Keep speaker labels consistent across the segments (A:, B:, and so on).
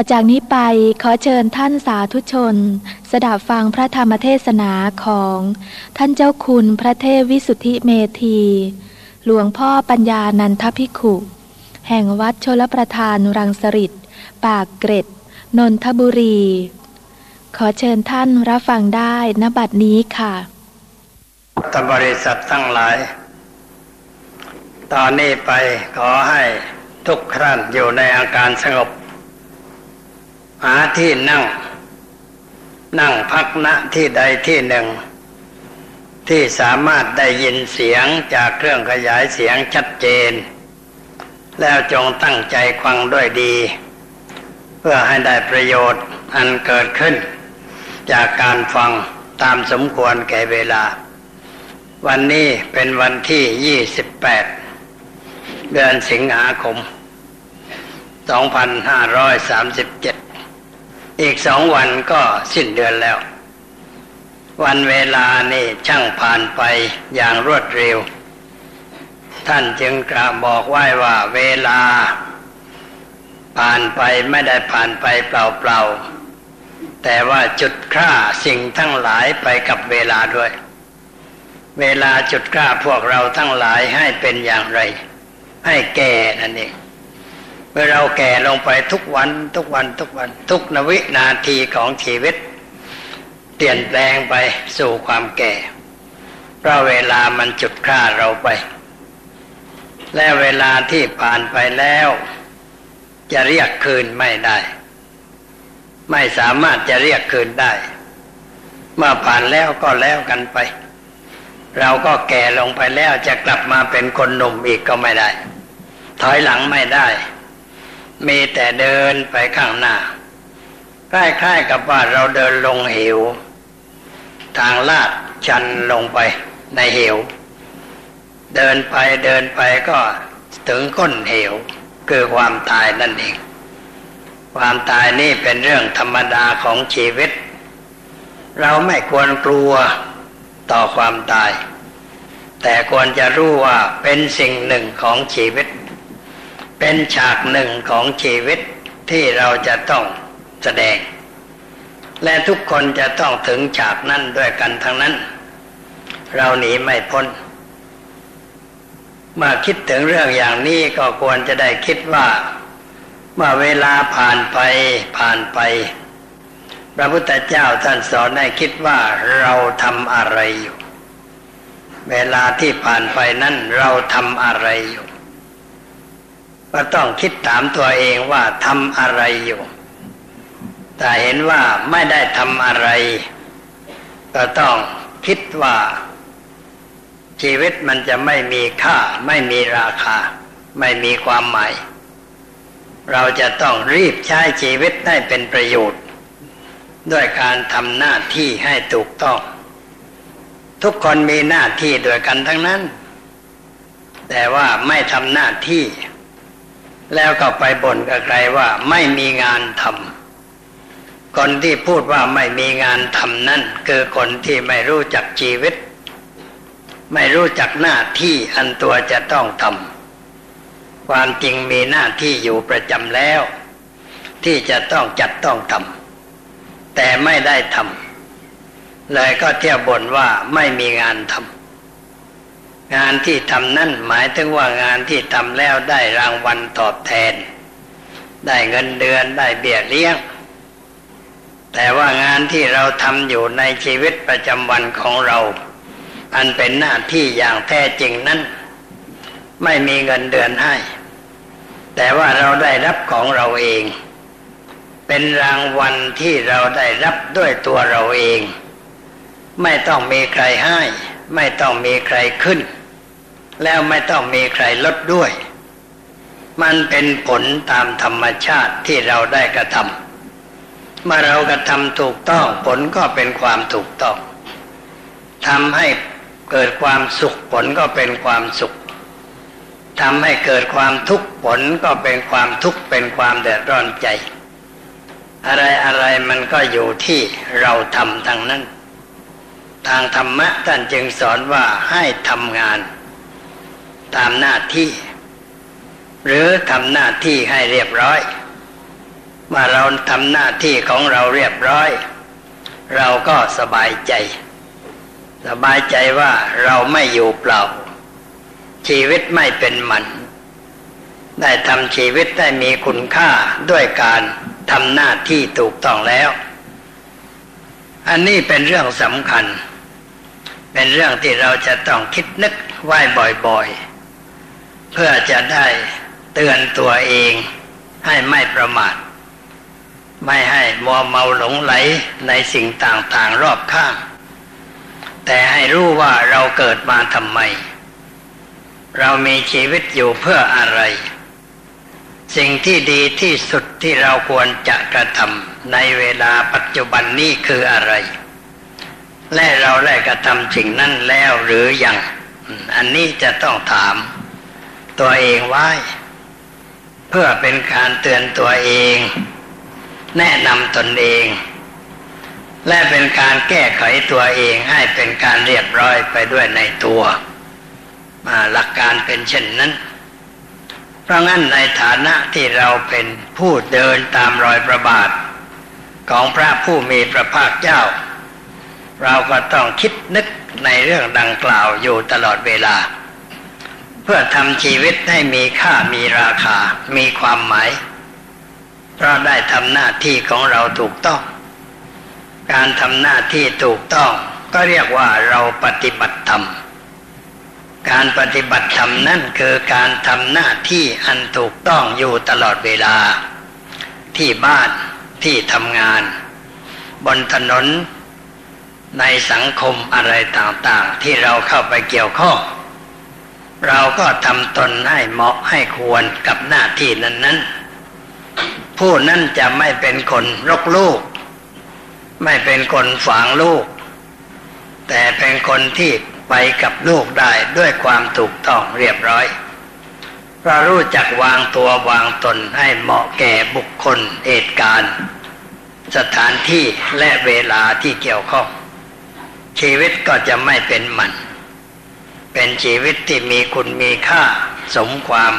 A: อจากนี้ไปขอเชิญท่านสาธุชน สดับฟังพระธรรมเทศนาของท่านเจ้าคุณพระเทพวิสุทธิเมธี หลวงพ่อปัญญานันทภิกขุ แห่งวัดชลประทานรังสริตปากเกร็ด นนทบุรี ขอเชิญท่านรับฟังได้ณบัดนี้ค่ะ
B: ตบริษัททั้งหลาย ตอนนี้ไปขอให้ทุกท่านอยู่ในอาการสงบ หาที่นั่ง นั่งพักณที่ใดที่หนึ่ง ที่สามารถได้ยินเสียงจากเครื่องขยายเสียงชัดเจน แล้วจงตั้งใจฟังด้วยดี เพื่อให้ได้ประโยชน์อันเกิดขึ้น จากการฟังตามสมควรแก่เวลา วันนี้เป็นวันที่ 28 เดือนสิงหาคม 2537 อีกสองวันก็สิ้นเดือนแล้ว วันเวลานี่ช่างผ่านไปอย่างรวดเร็ว ท่านจึงกระบอกไว้ว่าเวลา ผ่านไปไม่ได้ผ่านไปเปล่าๆ แต่ว่าจุดค่าสิ่งทั้งหลายไปกับเวลาด้วย เวลาจุดค่าพวกเราทั้งหลายให้เป็นอย่างไร ให้แก่นั่นเอง เมื่อเราแก่ลงไปทุกวันทุกวันทุกวัน ทุกนวินาทีของชีวิต เปลี่ยนแปลงไปสู่ความแก่เพราะเวลามันจุดฆ่าเราไป และเวลาที่ผ่านไปแล้ว จะเรียกคืนไม่ได้ ไม่สามารถจะเรียกคืนได้ เมื่อผ่านแล้วก็แล้วกันไป เราก็แก่ลงไปแล้วจะกลับมาเป็นคนหนุ่มอีกก็ไม่ได้ ถอยหลังไม่ได้ มีแต่เดินไปข้างหน้าคล้ๆกับว่าเราเดินลงเหว ทางลาดชันลงไปในเหว เดินไปเดินไปก็ถึงก้นเหว คือความตายนั่นเอง ความตายนี่เป็นเรื่องธรรมดาของชีวิต เราไม่ควรกลัวต่อความตาย แต่ควรจะรู้ว่าเป็นสิ่งหนึ่งของชีวิต เป็นฉากหนึ่งของชีวิตที่เราจะต้องแสดง และทุกคนจะต้องถึงฉากนั้นด้วยกันทั้งนั้น เราหนีไม่พ้นเมื่อคิดถึงเรื่องอย่างนี้ก็ควรจะได้คิดว่า เมื่อเวลาผ่านไปผ่านไป พระพุทธเจ้าท่านสอนให้คิดว่าเราทำอะไรอยู่ เวลาที่ผ่านไปนั้นเราทำอะไรอยู่ ก็ต้องคิดถามตัวเองว่าทำอะไรอยู่ แต่เห็นว่าไม่ได้ทำอะไร ก็ต้องคิดว่า ชีวิตมันจะไม่มีค่า ไม่มีราคา ไม่มีความหมาย เราจะต้องรีบใช้ชีวิตให้เป็นประโยชน์ ด้วยการทำหน้าที่ให้ถูกต้อง ทุกคนมีหน้าที่ด้วยกันทั้งนั้น แต่ว่าไม่ทำหน้าที่ แล้วก็ไปบ่นกับใครว่าไม่มีงานทำคนที่พูดว่าไม่มีงานทำนั่นคือคนที่ไม่รู้จักชีวิต ไม่รู้จักหน้าที่อันตัวจะต้องทำความจริงมีหน้าที่อยู่ประจำแล้ว ที่จะต้องจัดต้องทำแต่ไม่ได้ทำเลยก็เที่ยวบ่นว่าไม่มีงานทำ งานที่ทำนั่นหมายถึงว่างานที่ทำแล้วได้รางวัลตอบแทน ได้เงินเดือนได้เบี้ยเลี้ยง แต่ว่างานที่เราทำอยู่ในชีวิตประจำวันของเรา อันเป็นหน้าที่อย่างแท้จริงนั้น ไม่มีเงินเดือนให้ แต่ว่าเราได้รับของเราเอง เป็นรางวัลที่เราได้รับด้วยตัวเราเอง ไม่ต้องมีใครให้ไม่ต้องมีใครขึ้น แล้วไม่ต้องมีใครลดด้วย มันเป็นผลตามธรรมชาติที่เราได้กระทำเมื่อเรากระทำถูกต้องผลก็เป็นความถูกต้องทำให้เกิดความสุขผลก็เป็นความสุขทำให้เกิดความทุกข์ผลก็เป็นความทุกข์เป็นความเดือดร้อนใจ อะไรอะไรมันก็อยู่ที่เราทำทางนั้น ทางธรรมะท่านจึงสอนว่าให้ทำงาน ตามหน้าที่ หรือทำหน้าที่ให้เรียบร้อยว่าเราทำหน้าที่ของเราเรียบร้อย เราก็สบายใจ สบายใจว่าเราไม่อยู่เปล่า ชีวิตไม่เป็นมัน ได้ทำชีวิตได้มีคุณค่าด้วยการทำหน้าที่ถูกต้องแล้ว อันนี้เป็นเรื่องสำคัญ เป็นเรื่องที่เราจะต้องคิดนึกไหวบ่อยๆ เพื่อจะได้เตือนตัวเองให้ไม่ประมาท ไม่ให้มัวเมาหลงไหลในสิ่งต่างๆรอบข้าง แต่ให้รู้ว่าเราเกิดมาทำไม เรามีชีวิตอยู่เพื่ออะไร สิ่งที่ดีที่สุดที่เราควรจะกระทำในเวลาปัจจุบันนี้คืออะไร และเราได้กระทำสิ่งนั้นแล้วหรือยัง อันนี้จะต้องถาม ตัวเองไว้ เพื่อเป็นการเตือนตัวเอง แนะนำตนเอง และเป็นการแก้ไขตัวเองให้เป็นการเรียบร้อยไปด้วยในตัวมาหลักการเป็นเช่นนั้น เพราะงั้นในฐานะที่เราเป็นผู้เดินตามรอยประบาท ของพระผู้มีพระภาคเจ้า เราก็ต้องคิดนึกในเรื่องดังกล่าวอยู่ตลอดเวลา พื่อทำชีวิตให้มีค่ามีราคา มีความหมาย เพราะได้ทำหน้าที่ของเราถูกต้อง การทำหน้าที่ถูกต้อง ก็เรียกว่าเราปฏิบัติธรรม การปฏิบัติธรรมนั่นคือการทำหน้าที่อันถูกต้องอยู่ตลอดเวลา ที่บ้านที่ทำงาน บนถนน ในสังคมอะไรต่างๆ ที่เราเข้าไปเกี่ยวข้อง เราก็ทำตนให้เหมาะให้ควรกับหน้าที่นั้น ๆ ผู้นั้นจะไม่เป็นคนรกลูก ไม่เป็นคนฝังลูก แต่เป็นคนที่ไปกับลูกได้ด้วยความถูกต้องเรียบร้อยเรารู้จักวางตัววางตนให้เหมาะแก่บุคคลเหตุการณ์ สถานที่และเวลาที่เกี่ยวข้อง ชีวิตก็จะไม่เป็นมัน เป็นชีวิตที่มีคุณมีค่าสมความ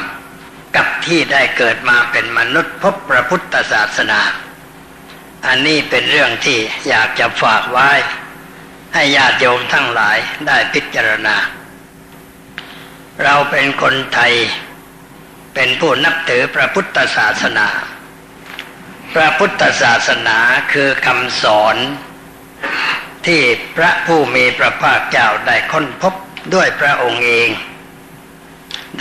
B: กับที่ได้เกิดมาเป็นมนุษย์พบพระพุทธศาสนา อันนี้เป็นเรื่องที่อยากจะฝากไว้ ให้ญาติโยมทั้งหลายได้พิจารณา เราเป็นคนไทย เป็นผู้นับถือพระพุทธศาสนา พระพุทธศาสนาคือคำสอนที่พระผู้มีพระภาคเจ้าได้ค้นพบ ด้วยพระองค์เอง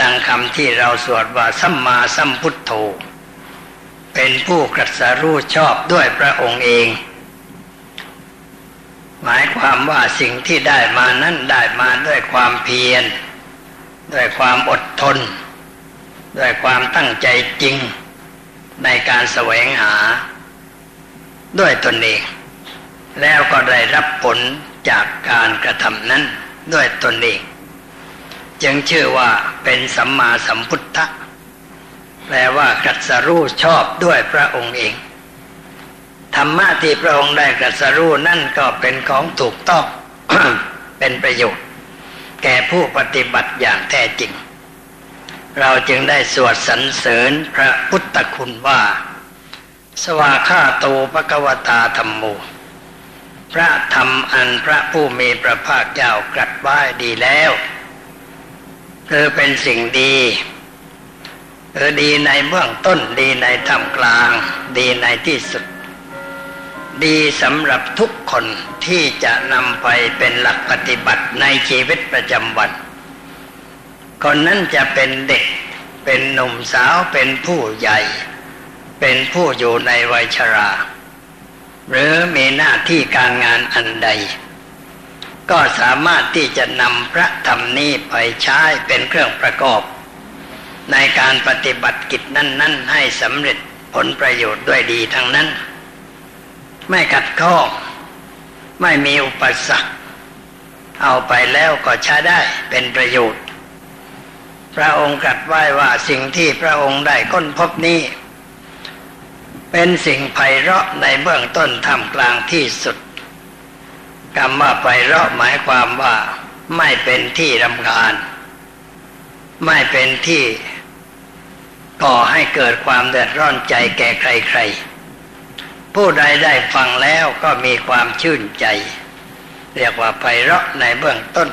B: ดังคำที่เราสวดว่าสัมมาสัมพุทโธเป็นผู้กรัสรู้ชอบด้วยพระองค์เอง หมายความว่าสิ่งที่ได้มานั้นได้มาด้วยความเพียร ด้วยความอดทน ด้วยความตั้งใจจริงในการแสวงหา ด้วยตนเอง แล้วก็ได้รับผลจากการกระทำนั้น ด้วยตนเองจึงชื่อว่าเป็นสัมมาสัมพุทธะแปลว่ากัสรู้ชอบด้วยพระองค์เอง ธรรมะที่พระองค์ได้กัสรู้นั่นก็เป็นของถูกต้อง เป็นประโยชน์ แก่ผู้ปฏิบัติอย่างแท้จริง เราจึงได้สวดสรรเสริญพระพุทธคุณว่า สวาคาโตภกวตาธรรมโม พระธรรมอันพระผู้มีพระภาคเจ้ากรัสไว้ดีแล้วคือเป็นสิ่งดีคือดีในเบื้องต้นดีในท่ามกลาง ดีในที่สุด ดีสำหรับทุกคนที่จะนำไปเป็นหลักปฏิบัติในชีวิตประจำวันคนนั้นจะเป็นเด็ก เป็นหนุ่มสาวเป็นผู้ใหญ่ เป็นผู้อยู่ในวัยชรา หรือมีหน้าที่การงานอันใด ก็สามารถที่จะนำพระธรรมนี้ไปใช้เป็นเครื่องประกอบ ในการปฏิบัติกิจนั้น ๆ ให้สำเร็จผลประโยชน์ด้วยดีทั้งนั้น ไม่ขัดข้องไม่มีอุปสรรคเอาไปแล้วก็ใช้ได้เป็นประโยชน์ พระองค์ตรัสไว้ว่าสิ่งที่พระองค์ได้ค้นพบนี้ เป็นสิ่งไพเราะในเบื้องต้นทำกลางที่สุดคำว่าไพเราะหมายความว่าไม่เป็นที่รำคาญ ไม่เป็นที่ก่อให้เกิดความเดือดร้อนใจแก่ใครๆ ผู้ใดได้ฟังแล้วก็มีความชื่นใจ เรียกว่าไพเราะในเบื้องต้น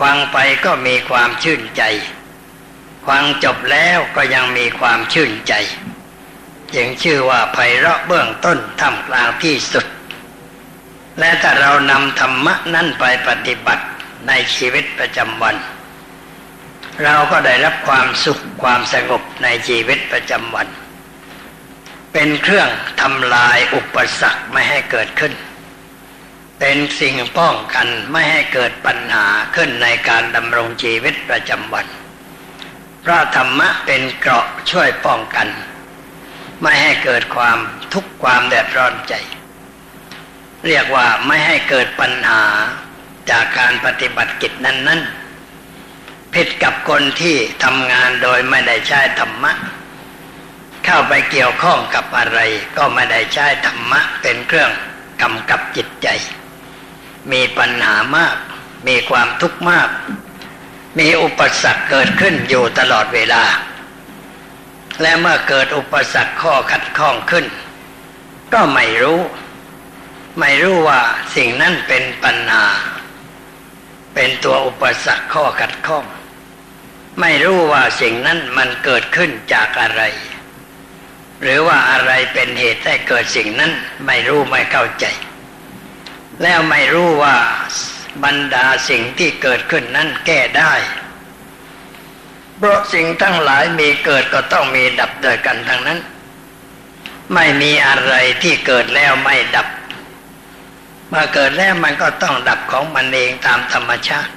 B: ฟังไปก็มีความชื่นใจฟังจบแล้วก็ยังมีความชื่นใจ ยังชื่อว่าไพเราะเบื้องต้นทำกลางที่สุด และถ้าเรานำธรรมะนั้นไปปฏิบัติในชีวิตประจำวัน เราก็ได้รับความสุขความสงบในชีวิตประจำวัน เป็นเครื่องทำลายอุปสรรคไม่ให้เกิดขึ้น เป็นสิ่งป้องกันไม่ให้เกิดปัญหาขึ้นในการดำรงชีวิตประจำวันพระธรรมะเป็นเกราะช่วยป้องกัน ไม่ให้เกิดความทุกข์ความแดดร้อนใจ เรียกว่าไม่ให้เกิดปัญหาจากการปฏิบัติกิจนั้นนั้นผิดกับคนที่ทำงานโดยไม่ได้ใช้ธรรมะ เข้าไปเกี่ยวข้องกับอะไร ก็ไม่ได้ใช้ธรรมะเป็นเครื่องกำกับจิตใจ มีปัญหามาก มีความทุกข์มาก มีอุปสรรคเกิดขึ้นอยู่ตลอดเวลา และเมื่อเกิดอุปสรรคข้อขัดข้องขึ้น ก็ไม่รู้ ไม่รู้ว่าสิ่งนั้นเป็นปัญหา เป็นตัวอุปสรรคข้อขัดข้อง ไม่รู้ว่าสิ่งนั้นมันเกิดขึ้นจากอะไร หรือว่าอะไรเป็นเหตุให้เกิดสิ่งนั้นไม่รู้ไม่เข้าใจ แล้วไม่รู้ว่าบรรดาสิ่งที่เกิดขึ้นนั้นแก้ได้ ราะสิ่งทั้งหลายมีเกิดก็ต้องมีดับโดยกันทั้งนั้น ไม่มีอะไรที่เกิดแล้วไม่ดับเมื่อเกิดแล้วมันก็ต้องดับของมันเองตามธรรมชาติ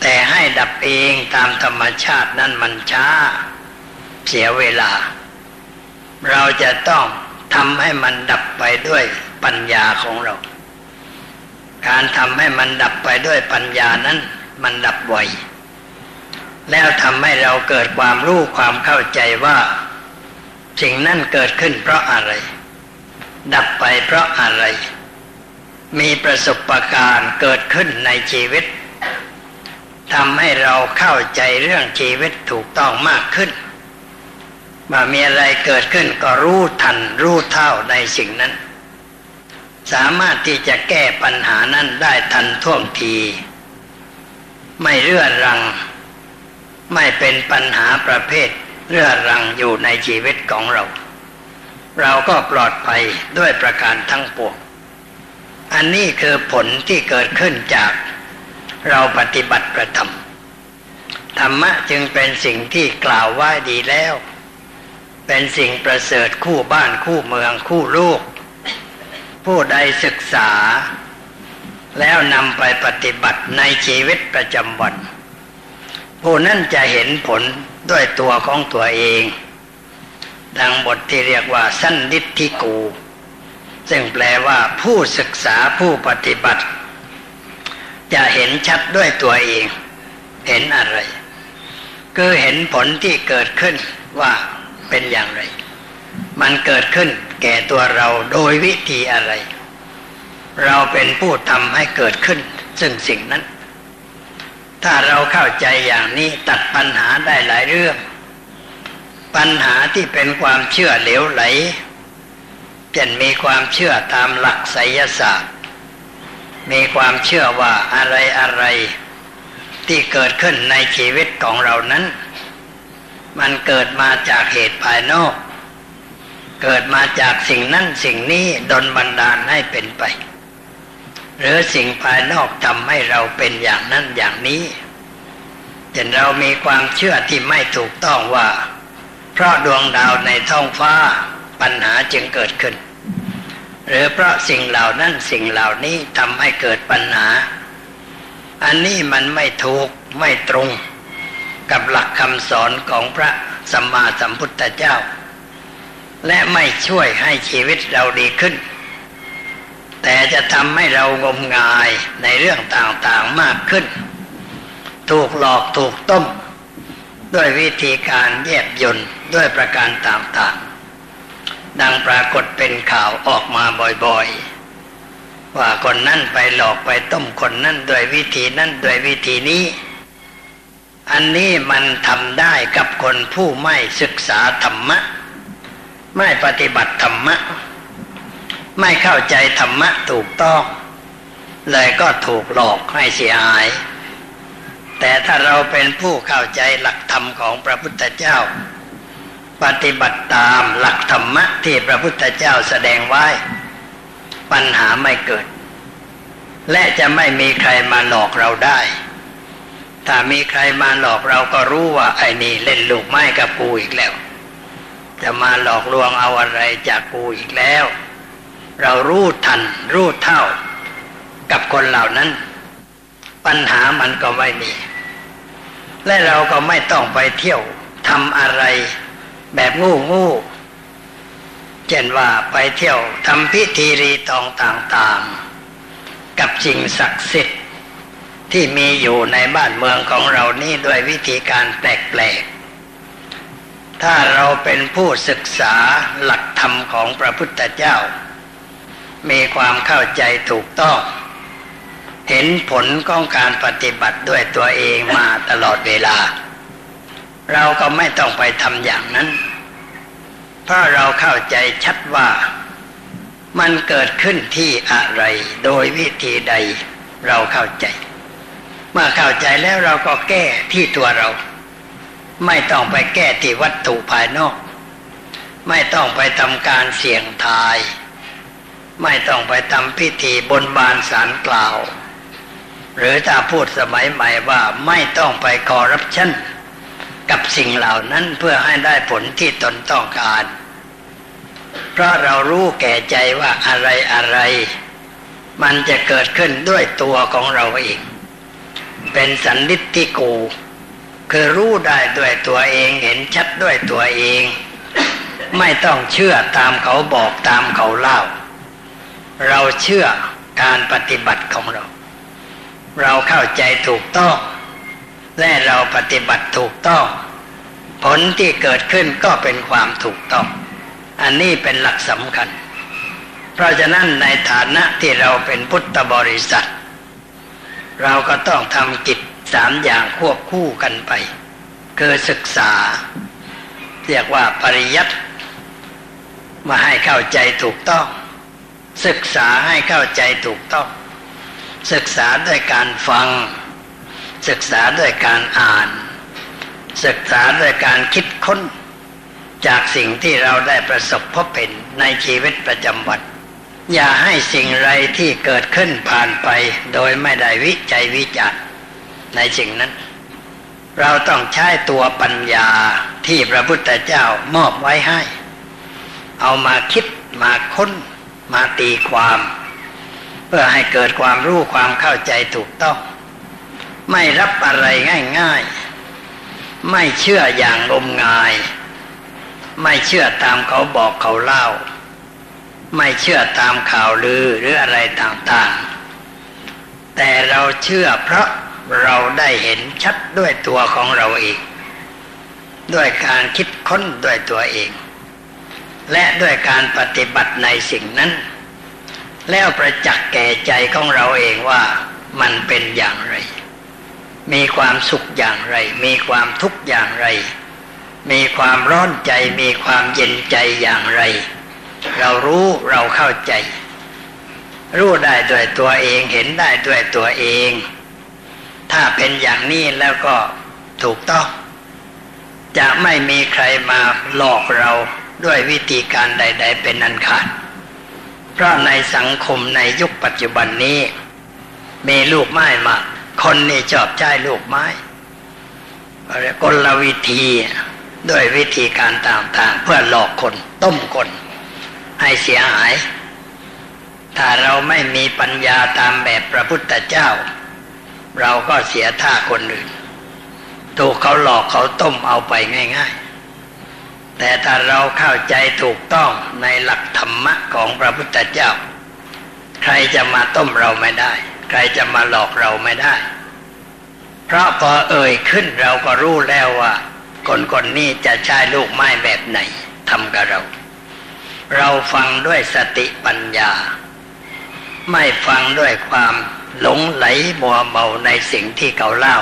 B: แต่ให้ดับเองตามธรรมชาตินั้นมันช้า เสียเวลา เราจะต้องทำให้มันดับไปด้วยปัญญาของเรา การทำให้มันดับไปด้วยปัญญานั้น มันดับไว แล้วทำให้เราเกิดความรู้ความเข้าใจว่า สิ่งนั้นเกิดขึ้นเพราะอะไร ดับไปเพราะอะไร มีประสบการณ์เกิดขึ้นในชีวิตทำให้เราเข้าใจเรื่องชีวิตถูกต้องมากขึ้นว่ามีอะไรเกิดขึ้นก็รู้ทันรู้เท่าในสิ่งนั้น สามารถที่จะแก้ปัญหานั้นได้ทันท่วงที ไม่เรื่อรัง ไม่เป็นปัญหาประเภทเรื่อรังอยู่ในชีวิตของเรา เราก็ปลอดภัยด้วยประการทั้งปวงอันนี้คือผลที่เกิดขึ้นจากเราปฏิบัติประธรรมธรรมะจึงเป็นสิ่งที่กล่าวว่าดีแล้ว เป็นสิ่งประเสริฐคู่บ้านคู่เมืองคู่ลูกผู้ใดศึกษา แล้วนำไปปฏิบัติในชีวิตประจำวัน ผู้นั้นจะเห็นผลด้วยตัวของตัวเอง ดังบทที่เรียกว่าสั้นดิทธิกู ซึ่งแปลว่าผู้ศึกษาผู้ปฏิบัติ จะเห็นชัดด้วยตัวเอง เห็นอะไร คือเห็นผลที่เกิดขึ้นว่าเป็นอย่างไร มันเกิดขึ้นแก่ตัวเราโดยวิธีอะไร เราเป็นผู้ทำให้เกิดขึ้น ซึ่งสิ่งนั้น ถ้าเราเข้าใจอย่างนี้ตัดปัญหาได้หลายเรื่อง ปัญหาที่เป็นความเชื่อเหลวไหลจะมีความเชื่อตามหลักไสยศาสตร์ มีความเชื่อว่าอะไรอะไรที่เกิดขึ้นในชีวิตของเรานั้น มันเกิดมาจากเหตุภายนอก เกิดมาจากสิ่งนั้นสิ่งนี้ดนบันดาลให้เป็นไป หรือสิ่งภายนอกทำให้เราเป็นอย่างนั้นอย่างนี้จนเรามีความเชื่อที่ไม่ถูกต้องว่า เพราะดวงดาวในท้องฟ้าปัญหาจึงเกิดขึ้น หรือเพราะสิ่งเหล่านั้นสิ่งเหล่านี้ทำให้เกิดปัญหา อันนี้มันไม่ถูกไม่ตรงกับหลักคำสอนของพระสัมมาสัมพุทธเจ้า และไม่ช่วยให้ชีวิตเราดีขึ้น แต่จะทำให้เรางมงายในเรื่องต่างๆมากขึ้น ถูกหลอกถูกต้ม ด้วยวิธีการแยบยนด้วยประการต่างๆ ดังปรากฏเป็นข่าวออกมาบ่อยๆ ว่าคนนั่นไปหลอกไปต้มคนนั่นด้วยวิธีนั่นด้วยวิธีนี้ อันนี้มันทำได้กับคนผู้ไม่ศึกษาธรรมะ ไม่ปฏิบัติธรรมะ ไม่เข้าใจธรรมะถูกต้อง เลยก็ถูกหลอกให้เสียหาย แต่ถ้าเราเป็นผู้เข้าใจหลักธรรมของพระพุทธเจ้า ปฏิบัติตามหลักธรรมะที่พระพุทธเจ้าแสดงไว้ ปัญหาไม่เกิด และจะไม่มีใครมาหลอกเราได้ ถ้ามีใครมาหลอกเราก็รู้ว่าไอ้นี่เล่นลูกไม้กับกูอีกแล้ว จะมาหลอกลวงเอาอะไรจากกูอีกแล้ว เรารู้ทัน รู้เท่า กับคนเหล่านั้น ปัญหามันก็ไม่มี และเราก็ไม่ต้องไปเที่ยวทำอะไร แบบงูงูเช่นว่าไปเที่ยวทำพิธีรีตองต่างๆ กับสิ่งศักดิ์สิทธิ์ที่มีอยู่ในบ้านเมืองของเรานี่ด้วยวิธีการแปลกๆ ถ้าเราเป็นผู้ศึกษาหลักธรรมของพระพุทธเจ้า มีความเข้าใจถูกต้อง เห็นผลของการปฏิบัติด้วยตัวเองมาตลอดเวลา เราก็ไม่ต้องไปทำอย่างนั้น เพราะเราเข้าใจชัดว่า มันเกิดขึ้นที่อะไร โดยวิธีใดเราเข้าใจ เมื่อเข้าใจแล้วเราก็แก้ที่ตัวเรา ไม่ต้องไปแก้ที่วัตถุภายนอก ไม่ต้องไปทำการเสี่ยงทาย ไม่ต้องไปทำพิธีบนบานสารกล่าว หรือถ้าพูดสมัยใหม่ว่าไม่ต้องไปคอรัปชันกับสิ่งเหล่านั้นเพื่อให้ได้ผลที่ตนต้องการ เพราะเรารู้แก่ใจว่าอะไรอะไร มันจะเกิดขึ้นด้วยตัวของเราเอง เป็นสันนิติกู คือรู้ได้ด้วยตัวเองเห็นชัดด้วยตัวเอง ไม่ต้องเชื่อตามเขาบอกตามเขาเล่า เราเชื่อการปฏิบัติของเรา เราเข้าใจถูกต้อง และเราปฏิบัติถูกต้อง ผลที่เกิดขึ้นก็เป็นความถูกต้อง อันนี้เป็นหลักสำคัญ เพราะฉะนั้นในฐานะที่เราเป็นพุทธบริษัท เราก็ต้องทำกิจสามอย่างควบคู่กันไป คือศึกษา เรียกว่าปริยัติมาให้เข้าใจถูกต้อง ศึกษาให้เข้าใจถูกต้อง ศึกษาด้วยการฟัง ศึกษาด้วยการอ่าน ศึกษาด้วยการคิดค้น จากสิ่งที่เราได้ประสบพบเห็นในชีวิตประจำวันอย่าให้สิ่งไรที่เกิดขึ้นผ่านไป โดยไม่ได้วิจัยวิจารณ์ในสิ่งนั้น เราต้องใช้ตัวปัญญาที่พระพุทธเจ้ามอบไว้ให้ เอามาคิดมาค้น มาตีความ เพื่อให้เกิดความรู้ความเข้าใจถูกต้อง ไม่รับอะไรง่าย ๆ ไม่เชื่ออย่างงมงาย ไม่เชื่อตามเขาบอกเขาเล่า ไม่เชื่อตามข่าวลือหรืออะไรต่างๆ แต่เราเชื่อเพราะเราได้เห็นชัดด้วยตัวของเราเอง ด้วยการคิดค้นด้วยตัวเอง และด้วยการปฏิบัติในสิ่งนั้น แล้วประจักษ์แก่ใจของเราเองว่ามันเป็นอย่างไร มีความสุขอย่างไร มีความทุกข์อย่างไร มีความร้อนใจ มีความเย็นใจอย่างไร เรารู้เราเข้าใจ รู้ได้ด้วยตัวเองเห็นได้ด้วยตัวเอง ถ้าเป็นอย่างนี้แล้วก็ถูกต้อง จะไม่มีใครมาหลอกเรา ด้วยวิธีการใด ๆ เป็นอันขาด เพราะในสังคมในยุคปัจจุบันนี้ มีลูกไม้มา คนนี่ชอบใช้ลูกไม้กลวิธีด้วยวิธีการต่างๆ เพื่อหลอกคนต้มคน ให้เสียหาย ถ้าเราไม่มีปัญญาตามแบบพระพุทธเจ้า เราก็เสียท่าคนอื่น ถูกเขาหลอกเขาต้มเอาไปง่าย ๆ แต่ถ้าเราเข้าใจถูกต้องในหลักธรรมะของพระพุทธเจ้า ใครจะมาต้มเราไม่ได้ ใครจะมาหลอกเราไม่ได้ เพราะพอเอ่ยขึ้นเราก็รู้แล้วว่าคนคนนี้จะใช้ลูกไม้แบบไหนทำกับเรา เราฟังด้วยสติปัญญา ไม่ฟังด้วยความหลงไหลมัวเมาในสิ่งที่เขาเล่า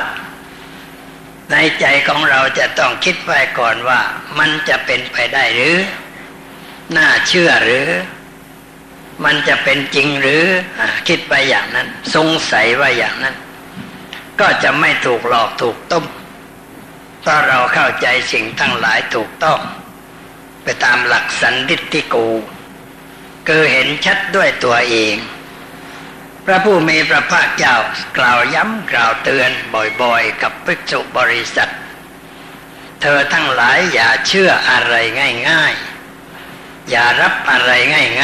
B: ในใจของเราจะต้องคิดไว้ก่อนว่า มันจะเป็นไปได้หรือ น่าเชื่อหรือ มันจะเป็นจริงหรืออคิดไปอย่างนั้น สงสัยว่าอย่างนั้น ก็จะไม่ถูกหลอกถูกต้มเพราเราเข้าใจสิ่งทั้งหลายถูกต้อง ไปตามหลักสันติติกูคือเห็นชัดด้วยตัวเอง ระผู้มีพระภาคเจ้ากล่าวย้ำกล่าวเตือนบ่อยๆ กับภิกษุบริษัท เธอทั้งหลายอย่าเชื่ออะไรง่ายๆ อย่ารับอะไร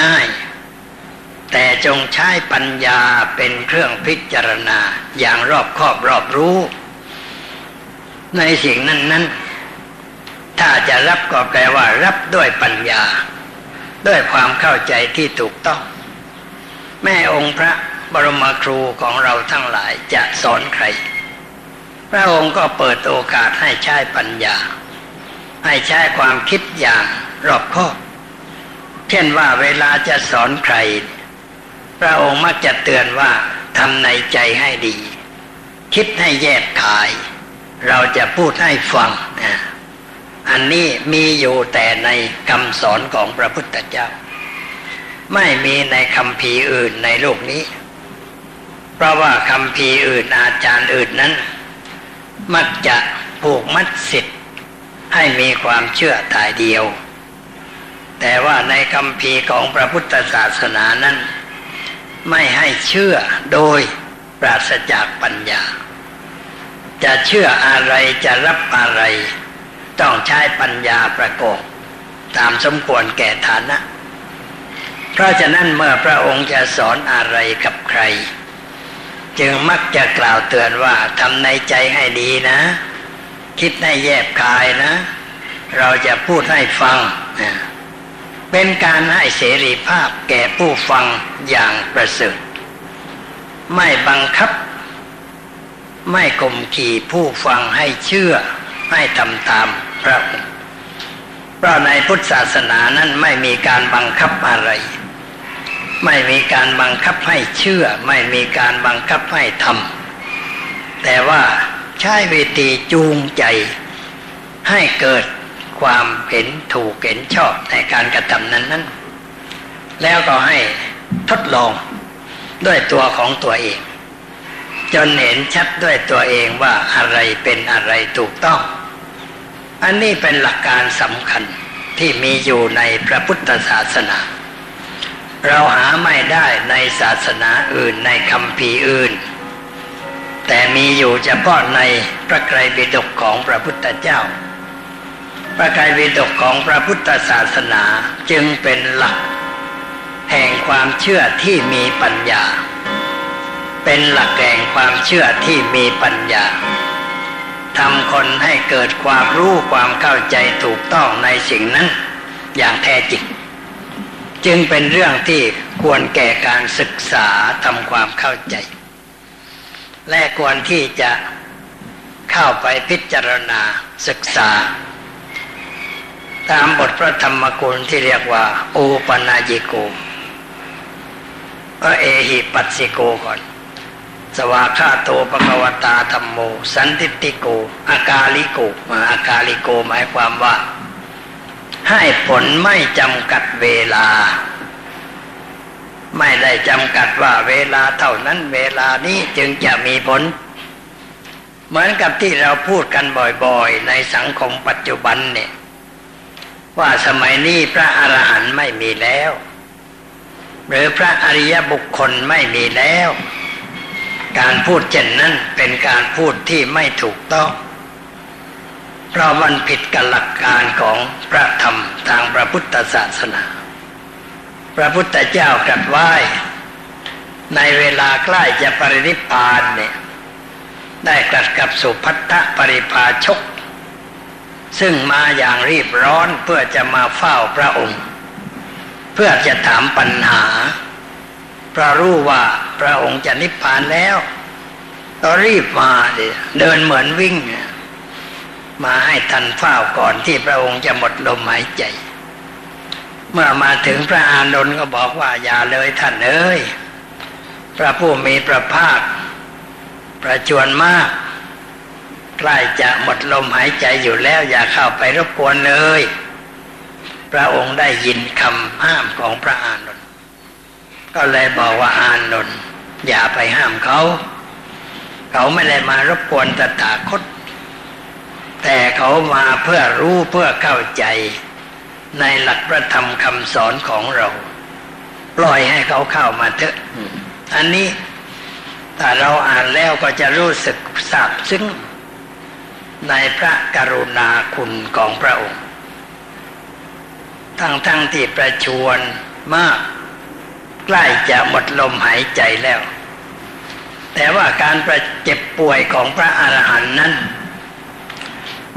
B: ง่ายๆ แต่จงใช้ปัญญาเป็นเครื่องพิจารณาอย่างรอบคอบรอบรู้ ในสิ่งนั้นๆ ถ้าจะรับก็แปลว่ารับด้วยปัญญา ด้วยความเข้าใจที่ถูกต้อง แม่องค์พระ บรมครูของเราทั้งหลายจะสอนใคร พระองค์ก็เปิดโอกาสให้ใช้ปัญญา ให้ใช้ความคิดอย่างรอบคอบเช่นว่าเวลาจะสอนใคร พระองค์มักจะเตือนว่าทำในใจให้ดี คิดให้แยกขาย เราจะพูดให้ฟังนะอันนี้มีอยู่แต่ในคำสอนของพระพุทธเจ้า ไม่มีในคำพีอื่นในโลกนี้ เพราะว่าคำพีอื่นอาจารย์อื่นนั้น มักจะผูกมัดสิทธิ์ให้มีความเชื่อตายเดียว แต่ว่าในคำพีของพระพุทธศาสนานั้น ไม่ให้เชื่อโดยปราศจากปัญญา จะเชื่ออะไรจะรับอะไร ต้องใช้ปัญญาประกอบตามสมควรแก่ฐานะ เพราะฉะนั้นเมื่อพระองค์จะสอนอะไรกับใคร จึงมักจะกล่าวเตือนว่าทำในใจให้ดีนะ คิดให้แยบคายนะ เราจะพูดให้ฟังเป็นการให้เสรีภาพแก่ผู้ฟังอย่างประเสริฐไม่บังคับ ไม่กลมขี่ผู้ฟังให้เชื่อให้ทำตามพระองค์เพราะในพุทธศาสนานั้นไม่มีการบังคับอะไร ไม่มีการบังคับให้เชื่อ ไม่มีการบังคับให้ทำแต่ว่าใช้วิธีจูงใจ ให้เกิดความเห็นถูกเห็นชอบในการกระทำนั้นนั้นแล้วก็ให้ทดลองด้วยตัวของตัวเอง จนเห็นชัดด้วยตัวเองว่าอะไรเป็นอะไรถูกต้อง อันนี้เป็นหลักการสำคัญที่มีอยู่ในพระพุทธศาสนา เราหาไม่ได้ในศาสนาอื่นในคำพีอื่น แต่มีอยู่เฉพาะในพระไตรปิฎกของพระพุทธเจ้า พระไตรปิฎกของพระพุทธศาสนาจึงเป็นหลัก แห่งความเชื่อที่มีปัญญา เป็นหลักแห่งความเชื่อที่มีปัญญาทำคนให้เกิดความรู้ความเข้าใจถูกต้องในสิ่งนั้นอย่างแท้จริง จึงเป็นเรื่องที่ควรแก่การศึกษาทำความเข้าใจ และควรที่จะเข้าไปพิจารณาศึกษา ตามบทพระธรรมกุลที่เรียกว่าโอปนาญิโกเอหิปัสสิโกก่อนสวาคาโตปะวตาธรรมโม สันติติโก อากาลิโกอากาลิโกหมายความว่า ให้ผลไม่จำกัดเวลา ไม่ได้จำกัดว่าเวลาเท่านั้นเวลานี้จึงจะมีผล เหมือนกับที่เราพูดกันบ่อยๆ ในสังคมปัจจุบันเนี่ย ว่าสมัยนี้พระอรหันต์ไม่มีแล้ว หรือพระอริยบุคคลไม่มีแล้ว การพูดเช่นนั้นเป็นการพูดที่ไม่ถูกต้อง เพราะมันผิดกับหลักการของพระธรรมทางพระพุทธศาสนา พระพุทธเจ้ากรัสไว้ ในเวลาใกล้จะปรินิพพานเนี่ย ได้กรัสกับสุพัทธปริภาชก ซึ่งมาอย่างรีบร้อนเพื่อจะมาเฝ้าพระองค์ เพื่อจะถามปัญหา พระรู้ว่าพระองค์จะนิพพานแล้วก็รีบมาเดินเหมือนวิ่ง มาให้ทันเฝ้าก่อนที่พระองค์จะหมดลมหายใจ เมื่อมาถึงพระอานนท์ก็บอกว่าอย่าเลยท่านเอ้ยพระผู้มีพระภาค ประจวนมากใกล้จะหมดลมหายใจอยู่แล้วอย่าเข้าไปรบกวนเลย พระองค์ได้ยินคำห้ามของพระอานนท์ก็เลยบอกว่าอานนท์อย่าไปห้ามเขา เขาไม่ได้มารบกวนตถาคต แต่เขามาเพื่อรู้เพื่อเข้าใจ ในหลักพระธรรมคำสอนของเรา ปล่อยให้เขาเข้ามาเถอะอันนี้ถ้าเราอ่านแล้วก็จะรู้สึกซาบซึ้งในพระกรุณาคุณของพระองค์ ทั้งทั้งที่ประชวนมาก ใกล้จะหมดลมหายใจแล้ว แต่ว่าการประเจ็บป่วยของพระอรหันต์นั้น